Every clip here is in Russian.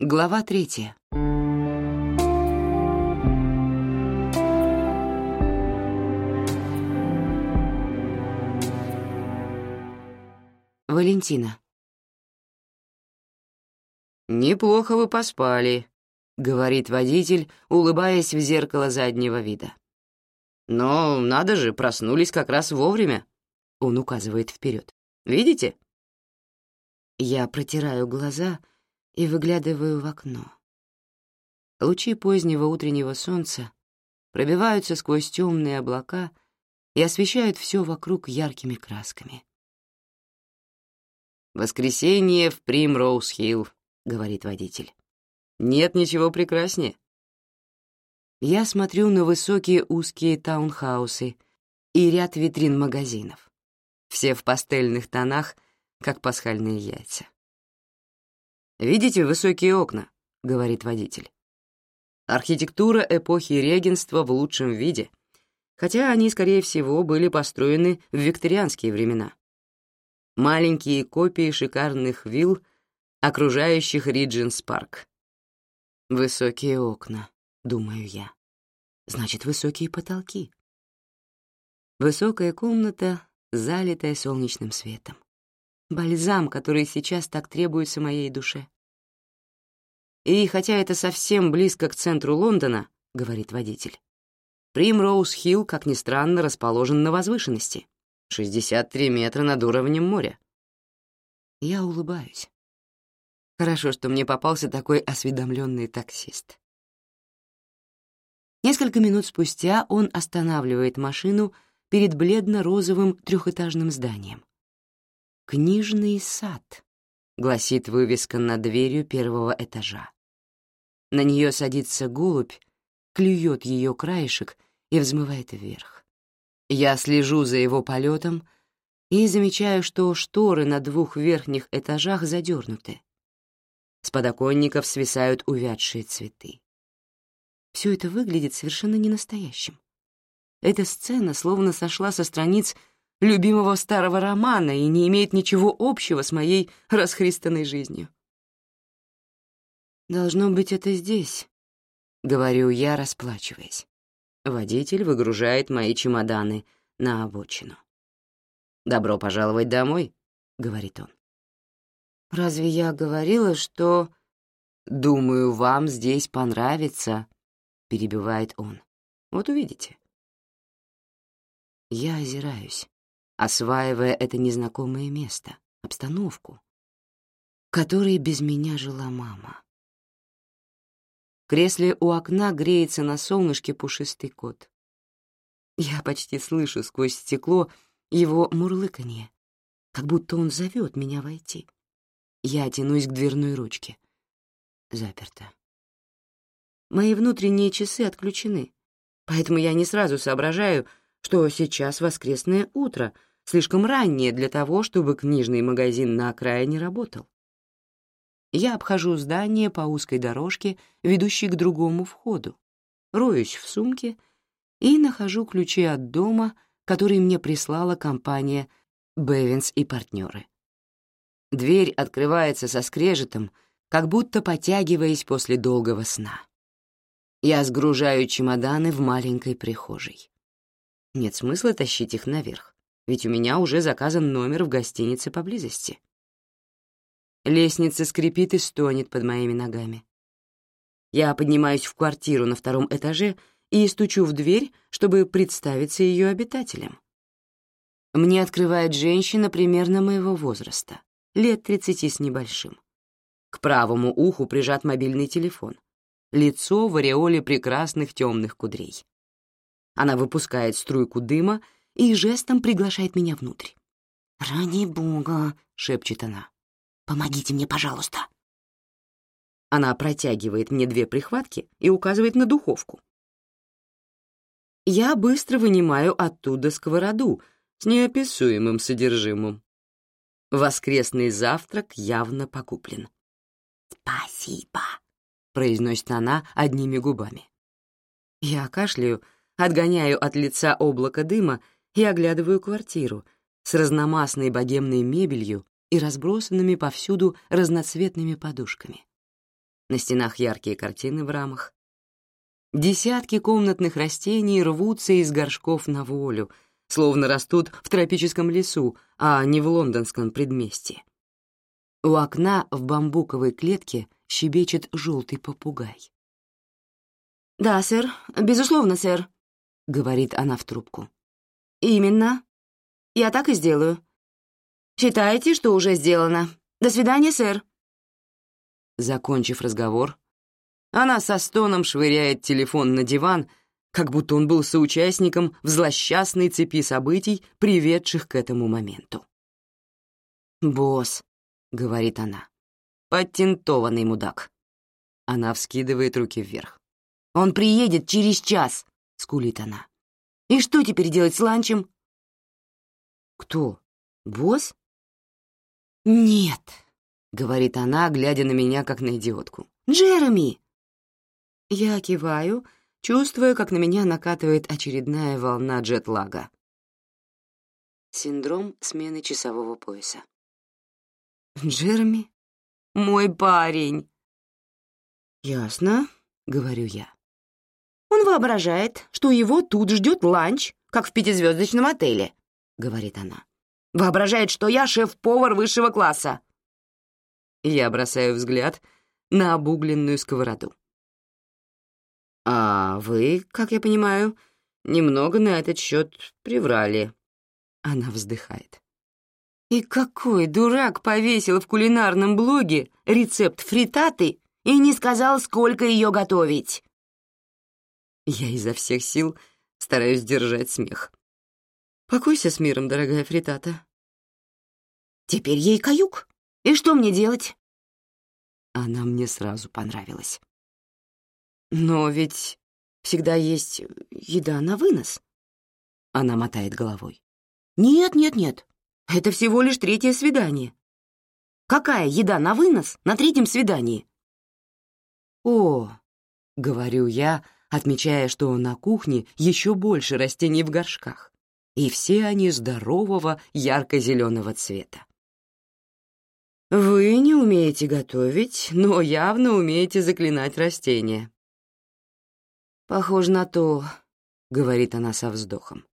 Глава третья. Валентина. «Неплохо вы поспали», — говорит водитель, улыбаясь в зеркало заднего вида. «Но надо же, проснулись как раз вовремя», — он указывает вперед. «Видите?» Я протираю глаза и выглядываю в окно. Лучи позднего утреннего солнца пробиваются сквозь темные облака и освещают все вокруг яркими красками. «Воскресенье в Примроуз-Хилл», — говорит водитель. «Нет ничего прекраснее». Я смотрю на высокие узкие таунхаусы и ряд витрин магазинов. Все в пастельных тонах, как пасхальные яйца. «Видите высокие окна?» — говорит водитель. Архитектура эпохи регенства в лучшем виде, хотя они, скорее всего, были построены в викторианские времена. Маленькие копии шикарных вилл, окружающих Ридженс Парк. Высокие окна, думаю я. Значит, высокие потолки. Высокая комната, залитая солнечным светом. Бальзам, который сейчас так требуется моей душе. И хотя это совсем близко к центру Лондона, говорит водитель, Примроуз-Хилл, как ни странно, расположен на возвышенности. 63 метра над уровнем моря. Я улыбаюсь. Хорошо, что мне попался такой осведомленный таксист. Несколько минут спустя он останавливает машину перед бледно-розовым трехэтажным зданием. «Книжный сад», — гласит вывеска над дверью первого этажа. На нее садится голубь, клюет ее краешек и взмывает вверх. Я слежу за его полетом и замечаю, что шторы на двух верхних этажах задернуты. С подоконников свисают увядшие цветы. Все это выглядит совершенно ненастоящим. Эта сцена словно сошла со страниц любимого старого романа и не имеет ничего общего с моей расхристанной жизнью. «Должно быть, это здесь», — говорю я, расплачиваясь. Водитель выгружает мои чемоданы на обочину. «Добро пожаловать домой», — говорит он. «Разве я говорила, что...» «Думаю, вам здесь понравится», — перебивает он. «Вот увидите». Я озираюсь осваивая это незнакомое место, обстановку, в которой без меня жила мама. В кресле у окна греется на солнышке пушистый кот. Я почти слышу сквозь стекло его мурлыканье, как будто он зовет меня войти. Я тянусь к дверной ручке. Заперто. Мои внутренние часы отключены, поэтому я не сразу соображаю, что сейчас воскресное утро — слишком раннее для того, чтобы книжный магазин на окраине работал. Я обхожу здание по узкой дорожке, ведущей к другому входу, роюсь в сумке и нахожу ключи от дома, который мне прислала компания «Бевинс и партнеры». Дверь открывается со скрежетом, как будто потягиваясь после долгого сна. Я сгружаю чемоданы в маленькой прихожей. Нет смысла тащить их наверх ведь у меня уже заказан номер в гостинице поблизости. Лестница скрипит и стонет под моими ногами. Я поднимаюсь в квартиру на втором этаже и стучу в дверь, чтобы представиться ее обитателем. Мне открывает женщина примерно моего возраста, лет тридцати с небольшим. К правому уху прижат мобильный телефон. Лицо в ореоле прекрасных темных кудрей. Она выпускает струйку дыма и жестом приглашает меня внутрь. «Ради бога», — шепчет она, — «помогите мне, пожалуйста». Она протягивает мне две прихватки и указывает на духовку. Я быстро вынимаю оттуда сковороду с неописуемым содержимым. Воскресный завтрак явно покуплен. «Спасибо», — произносит она одними губами. Я кашляю, отгоняю от лица облако дыма и оглядываю квартиру с разномастной богемной мебелью и разбросанными повсюду разноцветными подушками. На стенах яркие картины в рамах. Десятки комнатных растений рвутся из горшков на волю, словно растут в тропическом лесу, а не в лондонском предместье. У окна в бамбуковой клетке щебечет желтый попугай. «Да, сэр, безусловно, сэр», — говорит она в трубку. «Именно. Я так и сделаю. Считайте, что уже сделано. До свидания, сэр». Закончив разговор, она со стоном швыряет телефон на диван, как будто он был соучастником в злосчастной цепи событий, приведших к этому моменту. «Босс», — говорит она, — «патентованный мудак». Она вскидывает руки вверх. «Он приедет через час», — скулит она. «И что теперь делать с ланчем?» «Кто? Босс?» «Нет», — говорит она, глядя на меня, как на идиотку. «Джереми!» Я киваю, чувствуя, как на меня накатывает очередная волна джетлага. Синдром смены часового пояса. «Джереми? Мой парень!» «Ясно», — говорю я. «Он воображает, что его тут ждет ланч, как в пятизвездочном отеле», — говорит она. «Воображает, что я шеф-повар высшего класса». Я бросаю взгляд на обугленную сковороду. «А вы, как я понимаю, немного на этот счет приврали». Она вздыхает. «И какой дурак повесил в кулинарном блоге рецепт фритаты и не сказал, сколько ее готовить?» Я изо всех сил стараюсь держать смех. «Покойся с миром, дорогая фритата». «Теперь ей каюк. И что мне делать?» Она мне сразу понравилась. «Но ведь всегда есть еда на вынос». Она мотает головой. «Нет, нет, нет. Это всего лишь третье свидание. Какая еда на вынос на третьем свидании?» «О», — говорю я, отмечая, что на кухне еще больше растений в горшках, и все они здорового ярко-зеленого цвета. «Вы не умеете готовить, но явно умеете заклинать растения», «Похоже на то», — говорит она со вздохом.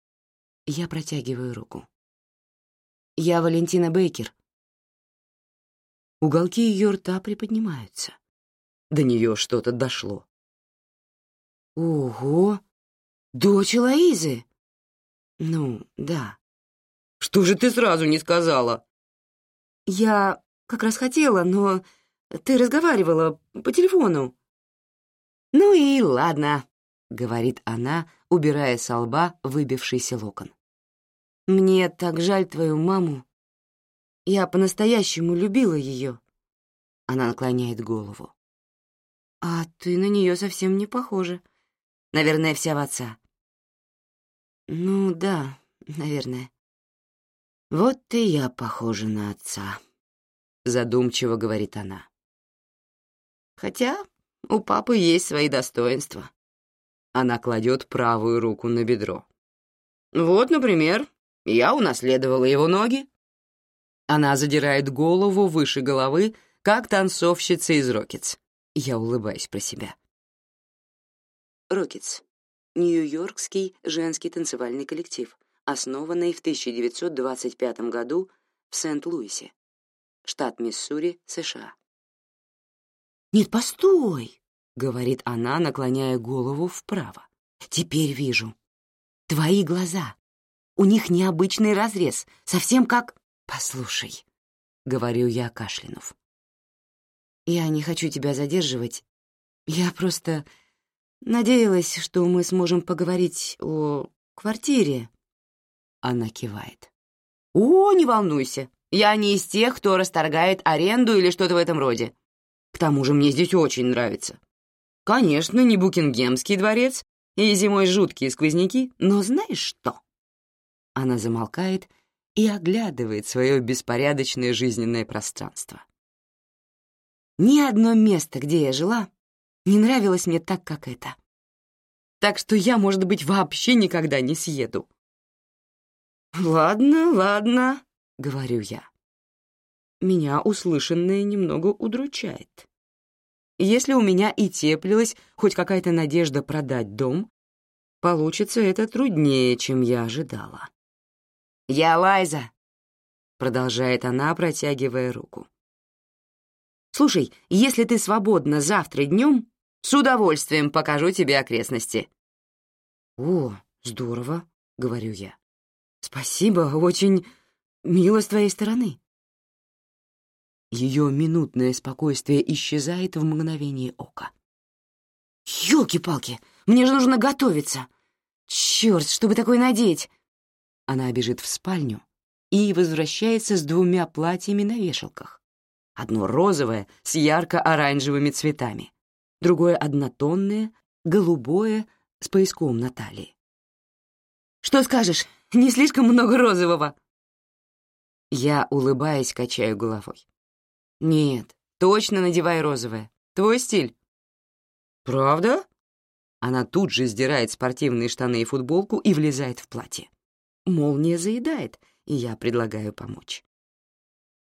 Я протягиваю руку. «Я Валентина Бейкер». Уголки ее рта приподнимаются. До нее что-то дошло. «Ого! Дочь Лоизы!» «Ну, да». «Что же ты сразу не сказала?» «Я как раз хотела, но ты разговаривала по телефону». «Ну и ладно», — говорит она, убирая со лба выбившийся локон. «Мне так жаль твою маму. Я по-настоящему любила ее». Она наклоняет голову. «А ты на нее совсем не похожа. Наверное, вся в отца». «Ну да, наверное». «Вот и я похожа на отца», — задумчиво говорит она. «Хотя у папы есть свои достоинства. Она кладет правую руку на бедро. «Вот, например, я унаследовала его ноги». Она задирает голову выше головы, как танцовщица из «Рокеттс». Я улыбаюсь про себя. «Рокеттс» — нью-йоркский женский танцевальный коллектив, основанный в 1925 году в Сент-Луисе, штат Миссури, США. «Нет, постой!» — говорит она, наклоняя голову вправо. «Теперь вижу. Твои глаза. У них необычный разрез, совсем как... Послушай», — говорю я, кашлянув. «Я не хочу тебя задерживать. Я просто надеялась, что мы сможем поговорить о квартире». Она кивает. «О, не волнуйся. Я не из тех, кто расторгает аренду или что-то в этом роде. К тому же мне здесь очень нравится. Конечно, не Букингемский дворец и зимой жуткие сквозняки, но знаешь что? Она замолкает и оглядывает свое беспорядочное жизненное пространство. Ни одно место, где я жила, не нравилось мне так, как это. Так что я, может быть, вообще никогда не съеду. «Ладно, ладно», — говорю я. Меня услышанное немного удручает. если у меня и теплилась хоть какая-то надежда продать дом, получится это труднее, чем я ожидала. «Я Лайза», — продолжает она, протягивая руку. «Слушай, если ты свободна завтра днем, с удовольствием покажу тебе окрестности». «О, здорово», — говорю я. «Спасибо, очень мило с твоей стороны». Ее минутное спокойствие исчезает в мгновение ока. «Ёлки-палки, мне же нужно готовиться! Чёрт, чтобы такое надеть!» Она бежит в спальню и возвращается с двумя платьями на вешалках. Одно розовое с ярко-оранжевыми цветами, другое однотонное, голубое с пояском на талии. «Что скажешь? Не слишком много розового?» Я, улыбаясь, качаю головой. «Нет, точно надевай розовое. Твой стиль». «Правда?» Она тут же сдирает спортивные штаны и футболку и влезает в платье. Молния заедает, и я предлагаю помочь.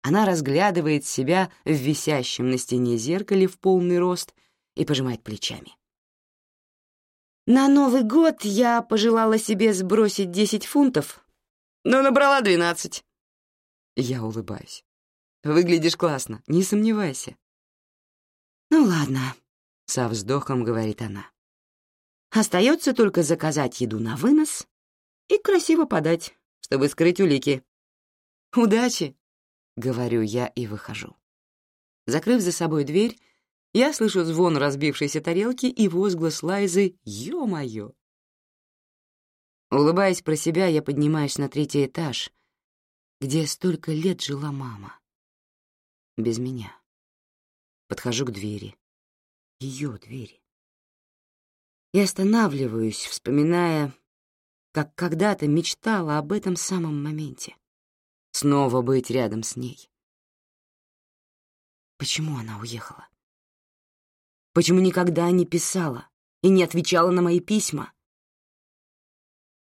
Она разглядывает себя в висящем на стене зеркале в полный рост и пожимает плечами. На Новый год я пожелала себе сбросить 10 фунтов, но набрала 12. Я улыбаюсь. Выглядишь классно, не сомневайся. Ну ладно, со вздохом говорит она. Остается только заказать еду на вынос и красиво подать, чтобы скрыть улики. «Удачи!» — говорю я и выхожу. Закрыв за собой дверь, я слышу звон разбившейся тарелки и возглас Лайзы «Ё-моё!». Улыбаясь про себя, я поднимаюсь на третий этаж, где столько лет жила мама. Без меня. Подхожу к двери. Ее двери. И останавливаюсь, вспоминая как когда-то мечтала об этом самом моменте. Снова быть рядом с ней. Почему она уехала? Почему никогда не писала и не отвечала на мои письма?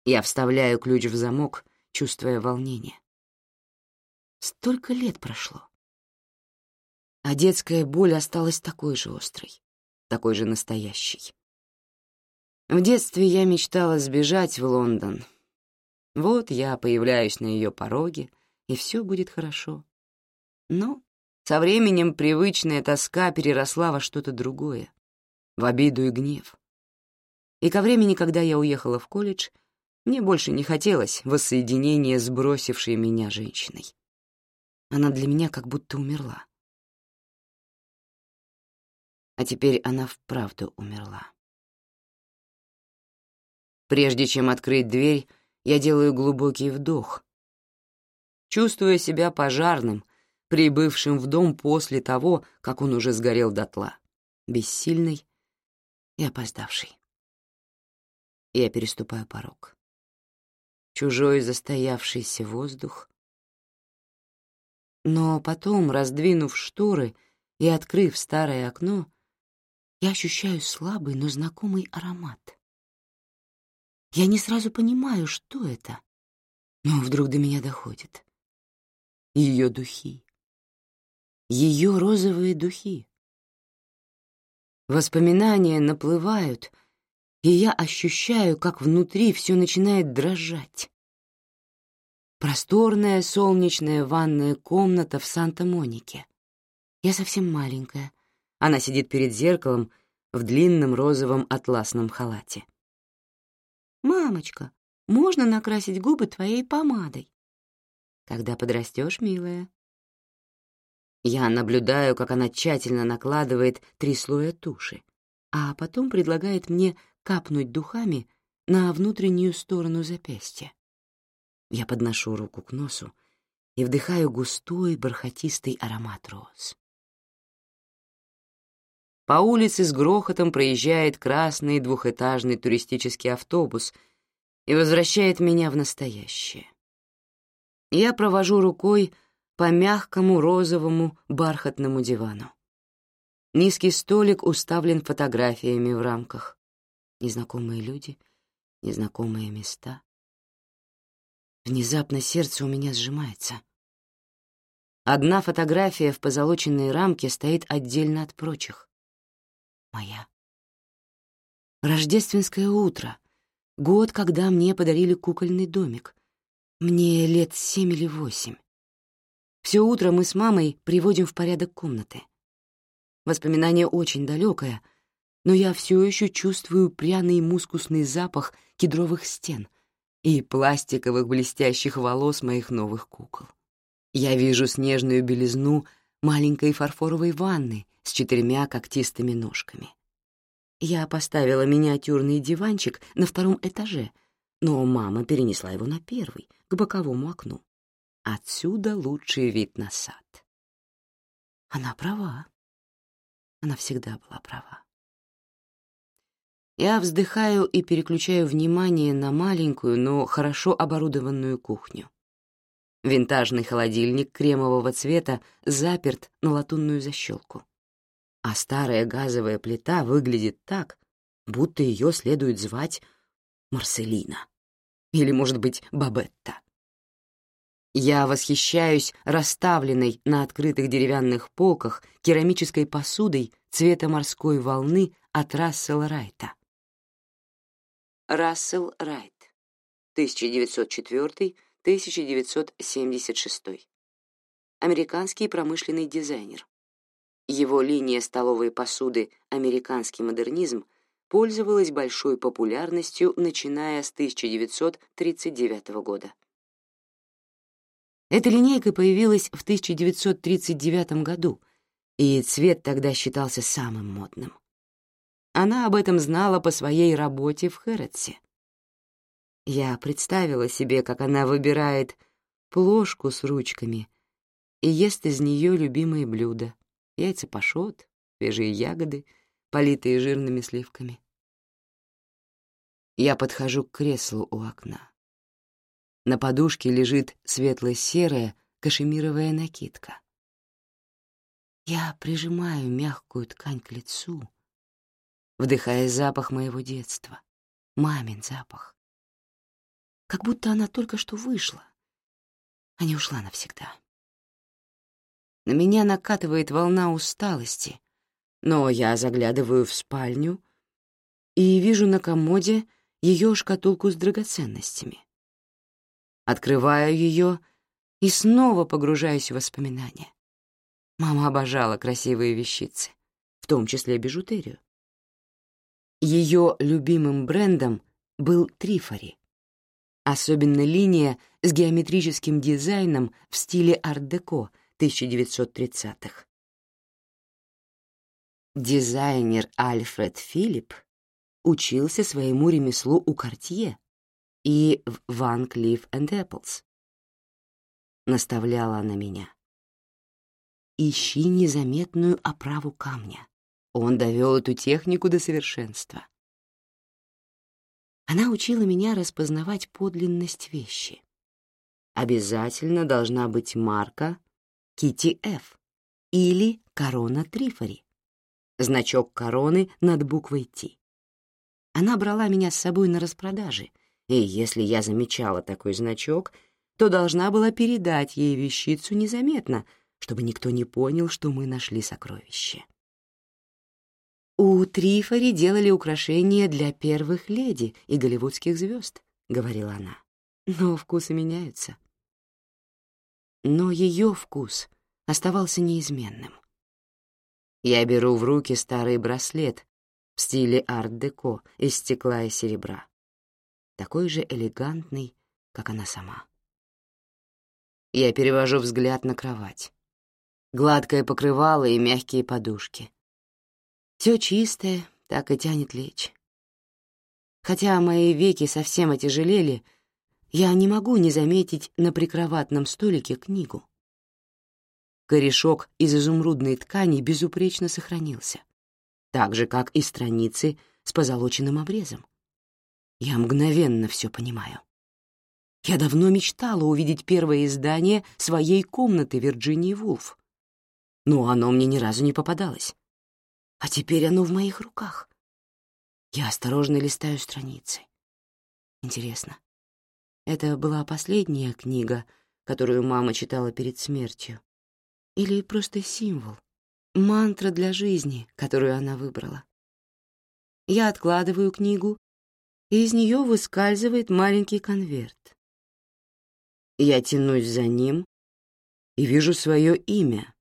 Я вставляю ключ в замок, чувствуя волнение. Столько лет прошло. А детская боль осталась такой же острой, такой же настоящей. В детстве я мечтала сбежать в Лондон. Вот я появляюсь на ее пороге, и все будет хорошо. Но со временем привычная тоска переросла во что-то другое, в обиду и гнев. И ко времени, когда я уехала в колледж, мне больше не хотелось воссоединения с бросившей меня женщиной. Она для меня как будто умерла. А теперь она вправду умерла. Прежде чем открыть дверь, я делаю глубокий вдох, чувствуя себя пожарным, прибывшим в дом после того, как он уже сгорел дотла, бессильный и опоздавший. Я переступаю порог. Чужой застоявшийся воздух. Но потом, раздвинув шторы и открыв старое окно, я ощущаю слабый, но знакомый аромат. Я не сразу понимаю, что это, но вдруг до меня доходит. Ее духи. Ее розовые духи. Воспоминания наплывают, и я ощущаю, как внутри все начинает дрожать. Просторная солнечная ванная комната в Санта-Монике. Я совсем маленькая. Она сидит перед зеркалом в длинном розовом атласном халате. «Мамочка, можно накрасить губы твоей помадой?» «Когда подрастешь, милая». Я наблюдаю, как она тщательно накладывает три слоя туши, а потом предлагает мне капнуть духами на внутреннюю сторону запястья. Я подношу руку к носу и вдыхаю густой бархатистый аромат роз. По улице с грохотом проезжает красный двухэтажный туристический автобус и возвращает меня в настоящее. Я провожу рукой по мягкому розовому бархатному дивану. Низкий столик уставлен фотографиями в рамках. Незнакомые люди, незнакомые места. Внезапно сердце у меня сжимается. Одна фотография в позолоченной рамке стоит отдельно от прочих моя. Рождественское утро. Год, когда мне подарили кукольный домик. Мне лет семь или восемь. Все утро мы с мамой приводим в порядок комнаты. Воспоминание очень далекое, но я все еще чувствую пряный мускусный запах кедровых стен и пластиковых блестящих волос моих новых кукол. Я вижу снежную белизну маленькой фарфоровой ванны с четырьмя когтистыми ножками. Я поставила миниатюрный диванчик на втором этаже, но мама перенесла его на первый, к боковому окну. Отсюда лучший вид на сад. Она права. Она всегда была права. Я вздыхаю и переключаю внимание на маленькую, но хорошо оборудованную кухню. Винтажный холодильник кремового цвета заперт на латунную защелку. А старая газовая плита выглядит так, будто ее следует звать Марселина. Или, может быть, Бабетта. Я восхищаюсь расставленной на открытых деревянных полках керамической посудой цвета морской волны от Рассела Райта. Рассел Райт, 1904 1976. Американский промышленный дизайнер. Его линия столовой посуды «Американский модернизм» пользовалась большой популярностью, начиная с 1939 года. Эта линейка появилась в 1939 году, и цвет тогда считался самым модным. Она об этом знала по своей работе в Хэрротсе. Я представила себе, как она выбирает плошку с ручками и ест из нее любимые блюда — яйца пашот, свежие ягоды, политые жирными сливками. Я подхожу к креслу у окна. На подушке лежит светло-серая кашемировая накидка. Я прижимаю мягкую ткань к лицу, вдыхая запах моего детства, мамин запах как будто она только что вышла, а не ушла навсегда. На меня накатывает волна усталости, но я заглядываю в спальню и вижу на комоде ее шкатулку с драгоценностями. Открываю ее и снова погружаюсь в воспоминания. Мама обожала красивые вещицы, в том числе бижутерию. Ее любимым брендом был Трифори, особенно линия с геометрическим дизайном в стиле арт-деко 1930-х. Дизайнер Альфред Филипп учился своему ремеслу у Кортье и в Van Cleef Apples. Наставляла она меня. Ищи незаметную оправу камня. Он довел эту технику до совершенства. Она учила меня распознавать подлинность вещи. Обязательно должна быть марка Кити Ф или корона Трифори, значок короны над буквой Т. Она брала меня с собой на распродаже, и если я замечала такой значок, то должна была передать ей вещицу незаметно, чтобы никто не понял, что мы нашли сокровище. «У Трифори делали украшения для первых леди и голливудских звезд», — говорила она. «Но вкусы меняются». Но ее вкус оставался неизменным. Я беру в руки старый браслет в стиле арт-деко из стекла и серебра, такой же элегантный, как она сама. Я перевожу взгляд на кровать. Гладкое покрывало и мягкие подушки — все чистое, так и тянет лечь. Хотя мои веки совсем отяжелели, я не могу не заметить на прикроватном столике книгу. Корешок из изумрудной ткани безупречно сохранился, так же, как и страницы с позолоченным обрезом. Я мгновенно все понимаю. Я давно мечтала увидеть первое издание своей комнаты Вирджинии Вулф, но оно мне ни разу не попадалось. А теперь оно в моих руках. Я осторожно листаю страницы. Интересно, это была последняя книга, которую мама читала перед смертью? Или просто символ, мантра для жизни, которую она выбрала? Я откладываю книгу, и из нее выскальзывает маленький конверт. Я тянусь за ним и вижу свое имя,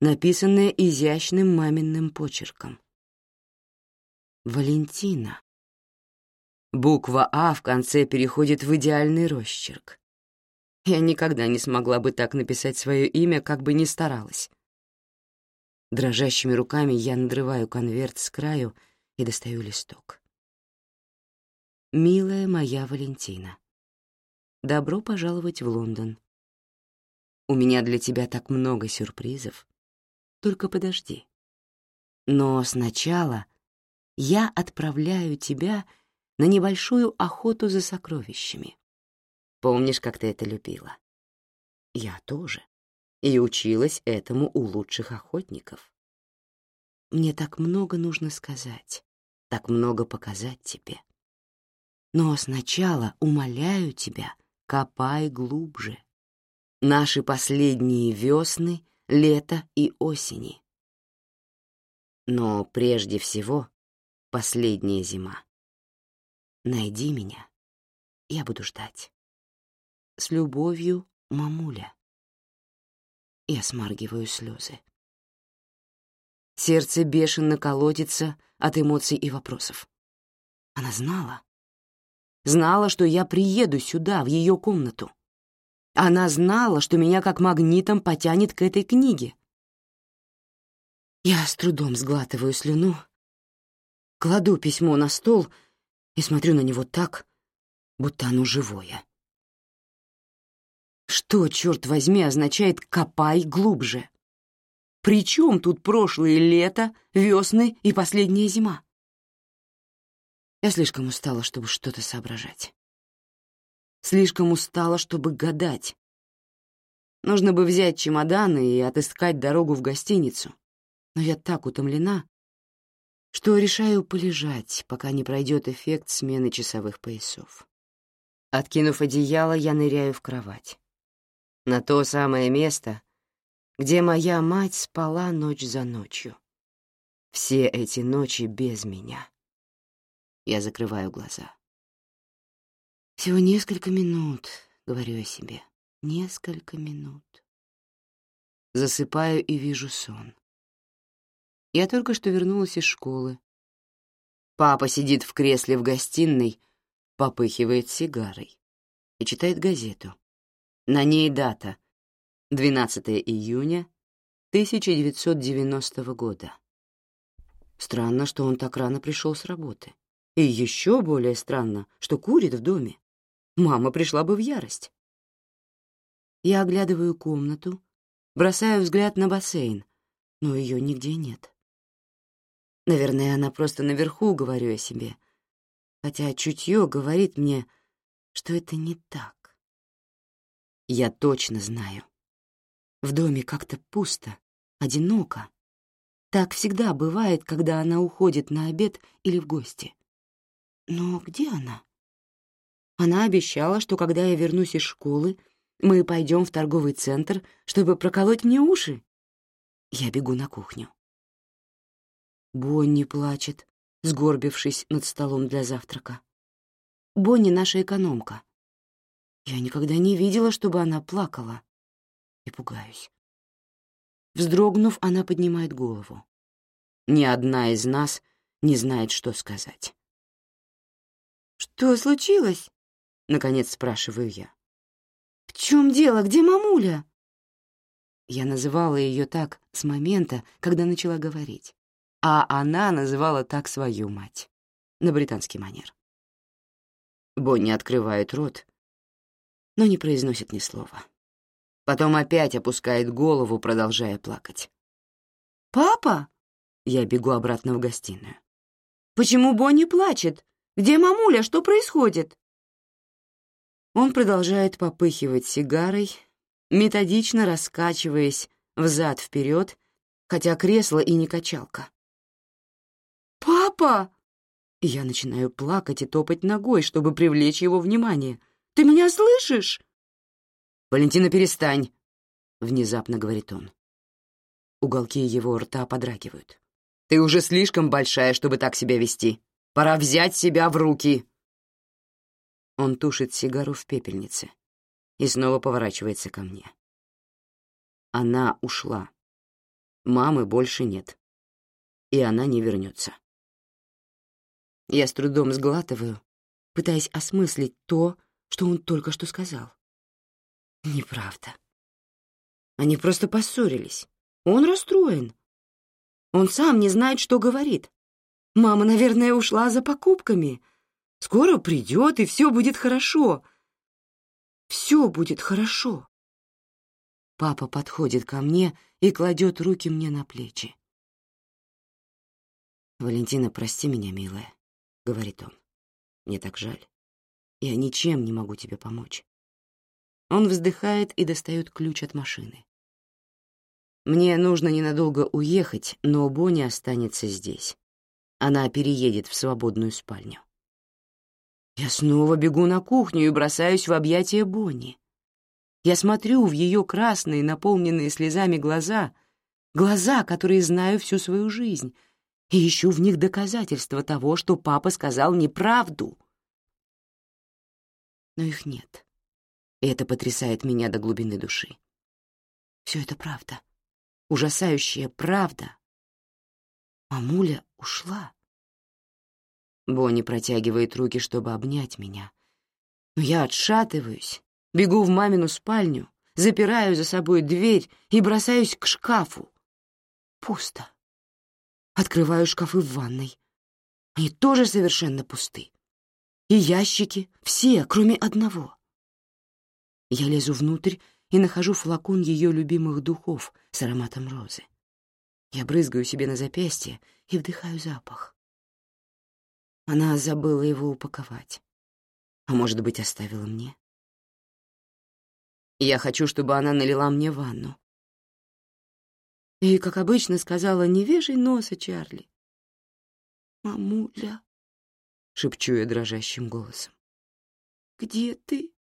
написанное изящным маминым почерком. Валентина. Буква «А» в конце переходит в идеальный росчерк. Я никогда не смогла бы так написать свое имя, как бы ни старалась. Дрожащими руками я надрываю конверт с краю и достаю листок. «Милая моя Валентина, добро пожаловать в Лондон. У меня для тебя так много сюрпризов. Только подожди. Но сначала я отправляю тебя на небольшую охоту за сокровищами. Помнишь, как ты это любила? Я тоже. И училась этому у лучших охотников. Мне так много нужно сказать, так много показать тебе. Но сначала умоляю тебя, копай глубже. Наши последние весны, лето и осени. Но прежде всего последняя зима. Найди меня, я буду ждать. С любовью, мамуля. Я смаргиваю слезы. Сердце бешено колотится от эмоций и вопросов. Она знала. Знала, что я приеду сюда, в ее комнату. Она знала, что меня как магнитом потянет к этой книге. Я с трудом сглатываю слюну, кладу письмо на стол и смотрю на него так, будто оно живое. Что, черт возьми, означает «копай глубже»? При чем тут прошлое лето, весны и последняя зима? Я слишком устала, чтобы что-то соображать. Слишком устала, чтобы гадать. Нужно бы взять чемоданы и отыскать дорогу в гостиницу. Но я так утомлена, что решаю полежать, пока не пройдет эффект смены часовых поясов. Откинув одеяло, я ныряю в кровать на то самое место, где моя мать спала ночь за ночью. Все эти ночи без меня. Я закрываю глаза. Всего несколько минут, говорю я себе, несколько минут. Засыпаю и вижу сон. Я только что вернулась из школы. Папа сидит в кресле в гостиной, попыхивает сигарой и читает газету. На ней дата — 12 июня 1990 года. Странно, что он так рано пришел с работы. И еще более странно, что курит в доме. Мама пришла бы в ярость. Я оглядываю комнату, бросаю взгляд на бассейн, но ее нигде нет. Наверное, она просто наверху, говорю я себе, хотя чутье говорит мне, что это не так. Я точно знаю. В доме как-то пусто, одиноко. Так всегда бывает, когда она уходит на обед или в гости. Но где она? Она обещала, что когда я вернусь из школы, мы пойдем в торговый центр, чтобы проколоть мне уши. Я бегу на кухню. Бонни плачет, сгорбившись над столом для завтрака. Бонни — наша экономка. Я никогда не видела, чтобы она плакала. И пугаюсь. Вздрогнув, она поднимает голову. Ни одна из нас не знает, что сказать. «Что случилось?» — наконец спрашиваю я. «В чем дело? Где мамуля?» Я называла ее так с момента, когда начала говорить, а она называла так свою мать, на британский манер. Бонни открывает рот, но не произносит ни слова. Потом опять опускает голову, продолжая плакать. «Папа?» Я бегу обратно в гостиную. «Почему Бонни плачет? Где мамуля? Что происходит?» Он продолжает попыхивать сигарой, методично раскачиваясь взад-вперед, хотя кресло и не качалка. «Папа!» Я начинаю плакать и топать ногой, чтобы привлечь его внимание — ты меня слышишь?» «Валентина, перестань!» — внезапно говорит он. Уголки его рта подрагивают. «Ты уже слишком большая, чтобы так себя вести. Пора взять себя в руки!» Он тушит сигару в пепельнице и снова поворачивается ко мне. Она ушла. Мамы больше нет. И она не вернется. Я с трудом сглатываю, пытаясь осмыслить то, что он только что сказал. Неправда. Они просто поссорились. Он расстроен. Он сам не знает, что говорит. Мама, наверное, ушла за покупками. Скоро придет, и все будет хорошо. Все будет хорошо. Папа подходит ко мне и кладет руки мне на плечи. «Валентина, прости меня, милая», — говорит он. «Мне так жаль. Я ничем не могу тебе помочь». Он вздыхает и достает ключ от машины. Мне нужно ненадолго уехать, но Бонни останется здесь. Она переедет в свободную спальню. Я снова бегу на кухню и бросаюсь в объятия Бонни. Я смотрю в ее красные, наполненные слезами глаза, глаза, которые знаю всю свою жизнь, и ищу в них доказательства того, что папа сказал неправду. Но их нет, и это потрясает меня до глубины души. Все это правда ужасающая правда. Мамуля ушла. Бонни протягивает руки, чтобы обнять меня. Но я отшатываюсь, бегу в мамину спальню, запираю за собой дверь и бросаюсь к шкафу. Пусто. Открываю шкафы в ванной. Они тоже совершенно пусты. И ящики, все, кроме одного. Я лезу внутрь и нахожу флакон ее любимых духов с ароматом розы. Я брызгаю себе на запястье и вдыхаю запах. Она забыла его упаковать. А может быть, оставила мне? Я хочу, чтобы она налила мне ванну. И, как обычно, сказала, не вешай носа, Чарли. «Мамуля», — шепчу я дрожащим голосом, — «где ты?»